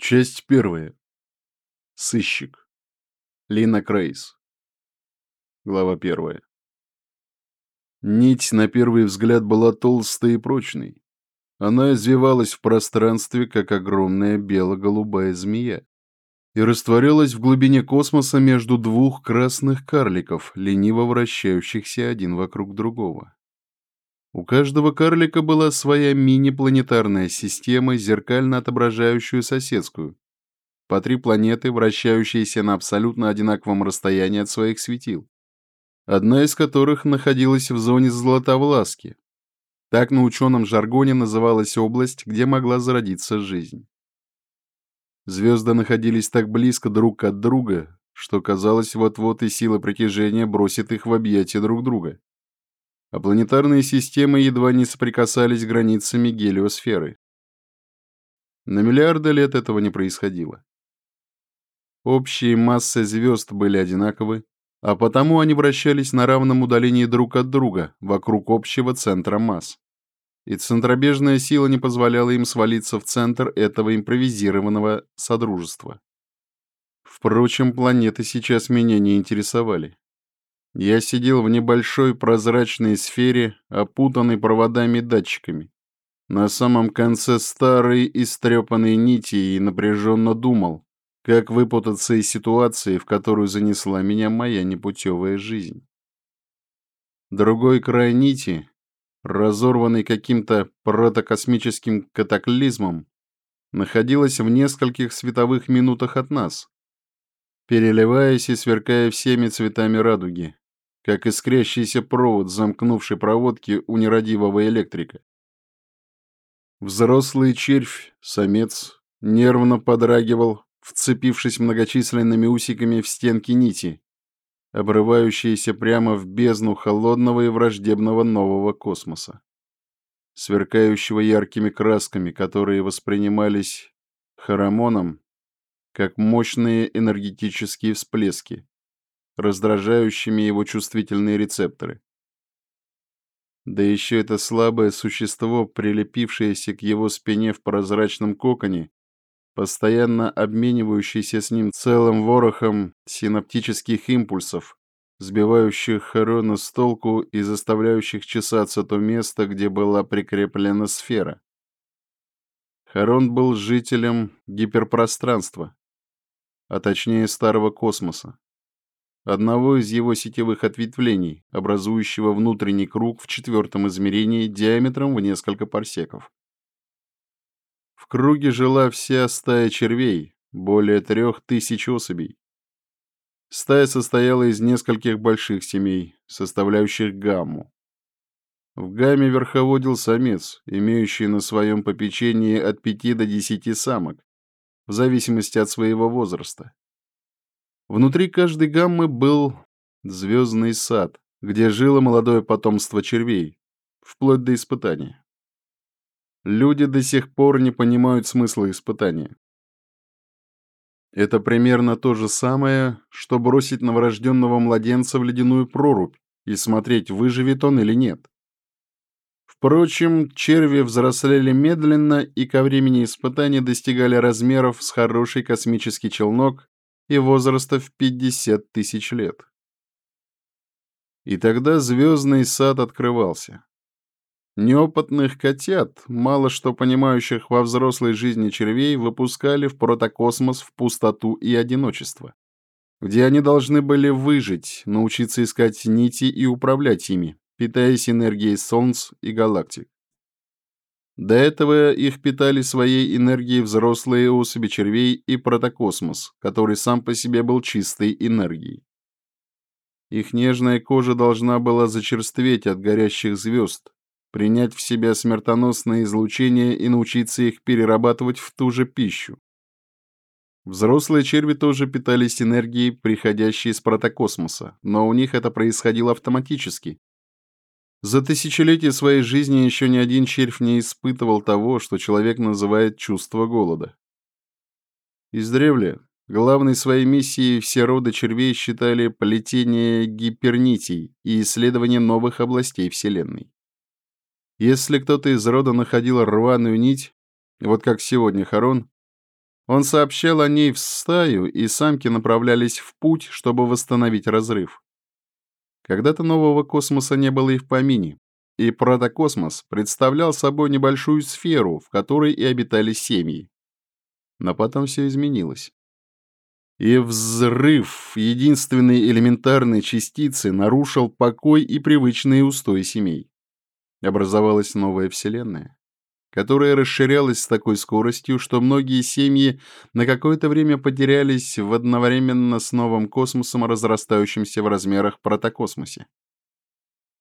Часть первая. Сыщик. Лина Крейс. Глава первая. Нить на первый взгляд была толстой и прочной. Она извивалась в пространстве, как огромная бело-голубая змея, и растворялась в глубине космоса между двух красных карликов, лениво вращающихся один вокруг другого. У каждого карлика была своя мини-планетарная система, зеркально отображающую соседскую. По три планеты, вращающиеся на абсолютно одинаковом расстоянии от своих светил. Одна из которых находилась в зоне Златовласки. Так на ученом жаргоне называлась область, где могла зародиться жизнь. Звезды находились так близко друг от друга, что казалось, вот-вот и сила притяжения бросит их в объятия друг друга а планетарные системы едва не соприкасались границами гелиосферы. На миллиарды лет этого не происходило. Общие массы звезд были одинаковы, а потому они вращались на равном удалении друг от друга, вокруг общего центра масс. И центробежная сила не позволяла им свалиться в центр этого импровизированного содружества. Впрочем, планеты сейчас меня не интересовали. Я сидел в небольшой прозрачной сфере, опутанной проводами-датчиками. На самом конце старой истрепанной нити и напряженно думал, как выпутаться из ситуации, в которую занесла меня моя непутевая жизнь. Другой край нити, разорванный каким-то протокосмическим катаклизмом, находилась в нескольких световых минутах от нас, переливаясь и сверкая всеми цветами радуги, как искрящийся провод замкнувшей проводки у нерадивого электрика. Взрослый червь, самец, нервно подрагивал, вцепившись многочисленными усиками в стенки нити, обрывающиеся прямо в бездну холодного и враждебного нового космоса, сверкающего яркими красками, которые воспринимались Харамоном как мощные энергетические всплески, раздражающими его чувствительные рецепторы. Да еще это слабое существо, прилепившееся к его спине в прозрачном коконе, постоянно обменивающееся с ним целым ворохом синаптических импульсов, сбивающих Харона с толку и заставляющих чесаться то место, где была прикреплена сфера. Харон был жителем гиперпространства, а точнее старого космоса. Одного из его сетевых ответвлений, образующего внутренний круг в четвертом измерении диаметром в несколько парсеков. В круге жила вся стая червей, более трех тысяч особей. Стая состояла из нескольких больших семей, составляющих гамму. В гамме верховодил самец, имеющий на своем попечении от пяти до десяти самок, в зависимости от своего возраста. Внутри каждой гаммы был звездный сад, где жило молодое потомство червей, вплоть до испытания. Люди до сих пор не понимают смысла испытания. Это примерно то же самое, что бросить новорожденного младенца в ледяную прорубь и смотреть, выживет он или нет. Впрочем, черви взрослели медленно и ко времени испытания достигали размеров с хороший космический челнок и возраста в 50 тысяч лет. И тогда звездный сад открывался. Неопытных котят, мало что понимающих во взрослой жизни червей, выпускали в протокосмос в пустоту и одиночество, где они должны были выжить, научиться искать нити и управлять ими, питаясь энергией Солнц и галактик. До этого их питали своей энергией взрослые особи червей и протокосмос, который сам по себе был чистой энергией. Их нежная кожа должна была зачерстветь от горящих звезд, принять в себя смертоносное излучение и научиться их перерабатывать в ту же пищу. Взрослые черви тоже питались энергией, приходящей из протокосмоса, но у них это происходило автоматически, за тысячелетия своей жизни еще ни один червь не испытывал того, что человек называет чувство голода. Издревле главной своей миссией все роды червей считали плетение гипернитей и исследование новых областей Вселенной. Если кто-то из рода находил рваную нить, вот как сегодня Харон, Он сообщал о ней в стаю, и самки направлялись в путь, чтобы восстановить разрыв. Когда-то нового космоса не было и в помине, и протокосмос представлял собой небольшую сферу, в которой и обитали семьи. Но потом все изменилось. И взрыв единственной элементарной частицы нарушил покой и привычные устои семей. Образовалась новая вселенная, которая расширялась с такой скоростью, что многие семьи на какое-то время потерялись в одновременно с новым космосом, разрастающимся в размерах протокосмосе.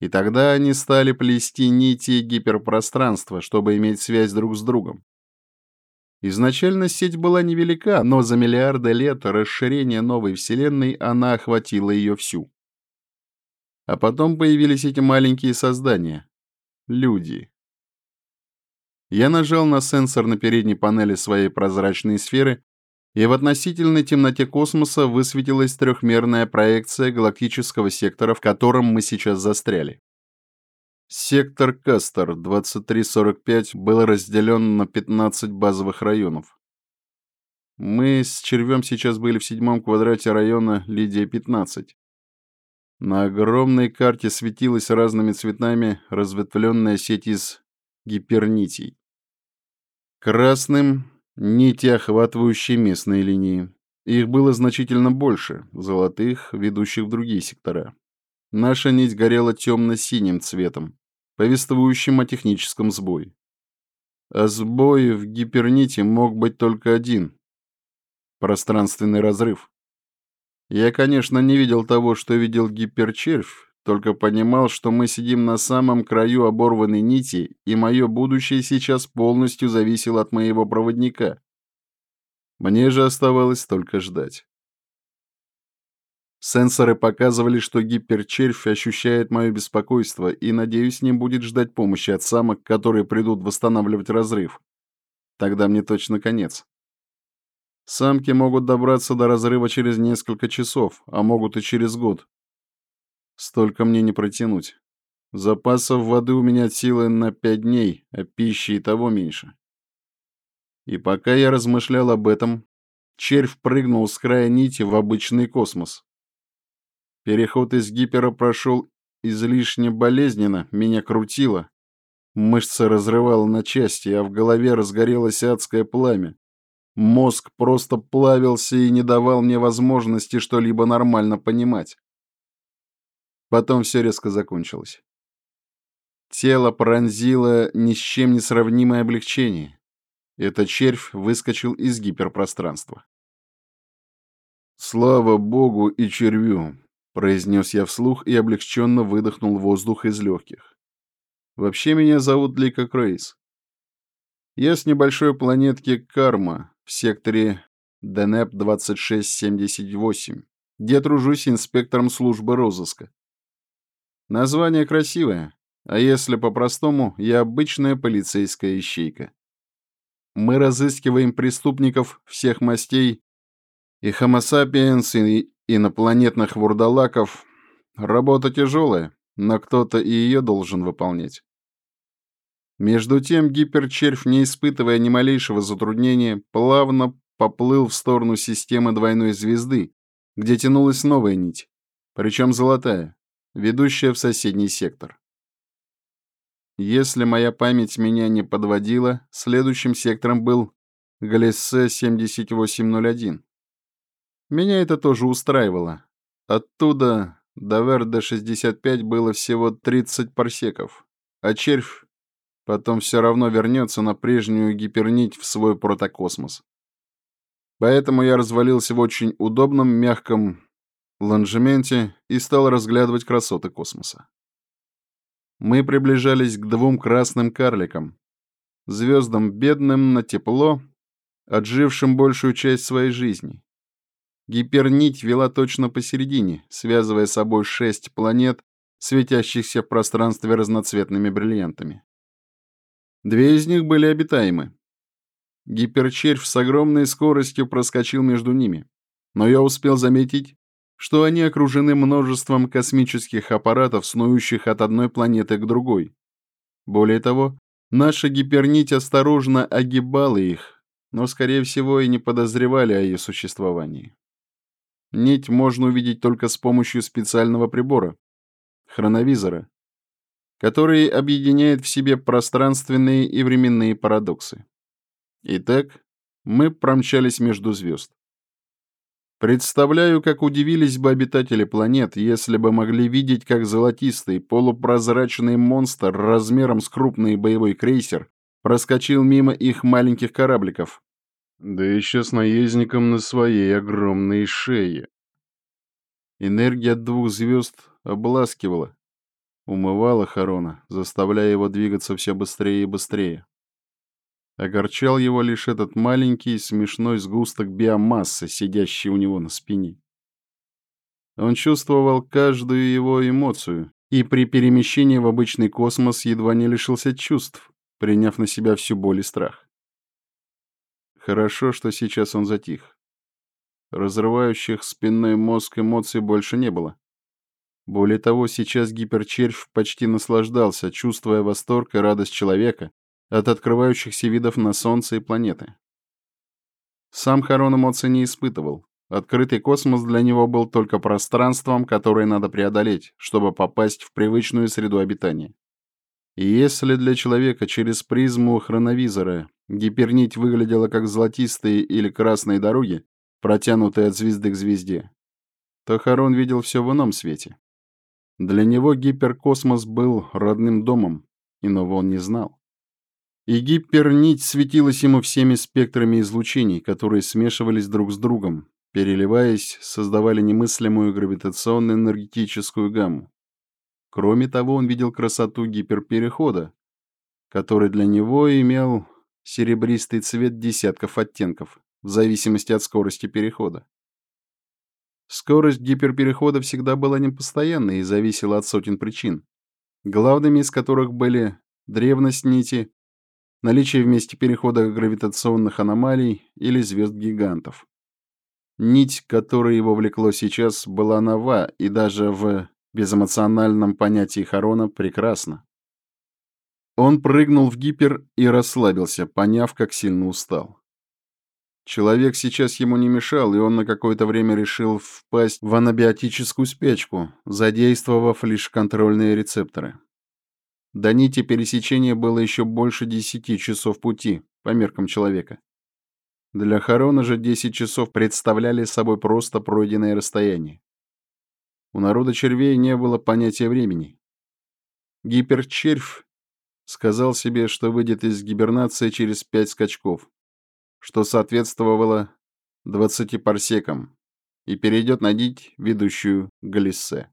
И тогда они стали плести нити гиперпространства, чтобы иметь связь друг с другом. Изначально сеть была невелика, но за миллиарды лет расширения новой вселенной она охватила ее всю. А потом появились эти маленькие создания — люди. Я нажал на сенсор на передней панели своей прозрачной сферы, и в относительной темноте космоса высветилась трехмерная проекция галактического сектора, в котором мы сейчас застряли. Сектор Кастер 2345 был разделен на 15 базовых районов. Мы с Червем сейчас были в седьмом квадрате района Лидия-15. На огромной карте светилась разными цветами разветвленная сеть из гипернитей. Красным — нити, охватывающие местные линии. Их было значительно больше, золотых, ведущих в другие сектора. Наша нить горела темно-синим цветом, повествующим о техническом сбое. А сбой в гиперните мог быть только один — пространственный разрыв. Я, конечно, не видел того, что видел гиперчервь, только понимал, что мы сидим на самом краю оборванной нити, и мое будущее сейчас полностью зависело от моего проводника. Мне же оставалось только ждать. Сенсоры показывали, что гиперчервь ощущает мое беспокойство и, надеюсь, не будет ждать помощи от самок, которые придут восстанавливать разрыв. Тогда мне точно конец. Самки могут добраться до разрыва через несколько часов, а могут и через год. Столько мне не протянуть. Запасов воды у меня силы на пять дней, а пищи и того меньше. И пока я размышлял об этом, червь прыгнул с края нити в обычный космос. Переход из гипера прошел излишне болезненно, меня крутило. Мышцы разрывало на части, а в голове разгорелось адское пламя. Мозг просто плавился и не давал мне возможности что-либо нормально понимать. Потом все резко закончилось. Тело пронзило ни с чем не сравнимое облегчение. Этот червь выскочил из гиперпространства. Слава богу и червю, произнес я вслух и облегченно выдохнул воздух из легких. Вообще меня зовут Лика Крейс. Я с небольшой планетки Карма в секторе ДНЭП 2678, где тружусь инспектором службы розыска. Название красивое, а если по-простому, я обычная полицейская ищейка. Мы разыскиваем преступников всех мастей и Homo и инопланетных вурдалаков работа тяжелая, но кто-то и ее должен выполнять. Между тем гиперчервь, не испытывая ни малейшего затруднения, плавно поплыл в сторону системы двойной звезды, где тянулась новая нить, причем золотая, ведущая в соседний сектор. Если моя память меня не подводила, следующим сектором был Галиссе 7801. Меня это тоже устраивало. Оттуда до Верда-65 было всего 30 парсеков, а червь потом все равно вернется на прежнюю гипернить в свой протокосмос. Поэтому я развалился в очень удобном, мягком лонжементе и стал разглядывать красоты космоса. Мы приближались к двум красным карликам, звездам бедным на тепло, отжившим большую часть своей жизни. Гипернить вела точно посередине, связывая собой шесть планет, светящихся в пространстве разноцветными бриллиантами. Две из них были обитаемы. Гиперчервь с огромной скоростью проскочил между ними, но я успел заметить, что они окружены множеством космических аппаратов, снующих от одной планеты к другой. Более того, наша гипернить осторожно огибала их, но, скорее всего, и не подозревали о ее существовании. Нить можно увидеть только с помощью специального прибора — хроновизора, который объединяет в себе пространственные и временные парадоксы. Итак, мы промчались между звезд. Представляю, как удивились бы обитатели планет, если бы могли видеть, как золотистый, полупрозрачный монстр размером с крупный боевой крейсер проскочил мимо их маленьких корабликов. Да еще с наездником на своей огромной шее. Энергия двух звезд обласкивала, умывала Харона, заставляя его двигаться все быстрее и быстрее. Огорчал его лишь этот маленький смешной сгусток биомассы, сидящий у него на спине. Он чувствовал каждую его эмоцию, и при перемещении в обычный космос едва не лишился чувств, приняв на себя всю боль и страх. Хорошо, что сейчас он затих. Разрывающих спинной мозг эмоций больше не было. Более того, сейчас гиперчервь почти наслаждался, чувствуя восторг и радость человека, от открывающихся видов на Солнце и планеты. Сам Харон эмоций не испытывал. Открытый космос для него был только пространством, которое надо преодолеть, чтобы попасть в привычную среду обитания. И если для человека через призму хроновизора гипернить выглядела как золотистые или красные дороги, протянутые от звезды к звезде, то Харон видел все в ином свете. Для него гиперкосмос был родным домом, иного он не знал. И гипернить светилась ему всеми спектрами излучений, которые смешивались друг с другом, переливаясь, создавали немыслимую гравитационно-энергетическую гамму. Кроме того, он видел красоту гиперперехода, который для него имел серебристый цвет десятков оттенков, в зависимости от скорости перехода. Скорость гиперперехода всегда была непостоянной и зависела от сотен причин, главными из которых были древность нити, наличие в месте перехода гравитационных аномалий или звезд-гигантов. Нить, которая его влекло сейчас, была нова и даже в безэмоциональном понятии Харона прекрасна. Он прыгнул в гипер и расслабился, поняв, как сильно устал. Человек сейчас ему не мешал, и он на какое-то время решил впасть в анабиотическую спячку, задействовав лишь контрольные рецепторы. До нити пересечения было еще больше десяти часов пути, по меркам человека. Для Харона же 10 часов представляли собой просто пройденное расстояние. У народа червей не было понятия времени. Гиперчервь сказал себе, что выйдет из гибернации через пять скачков, что соответствовало 20 парсекам, и перейдет на нить, ведущую к Галиссе.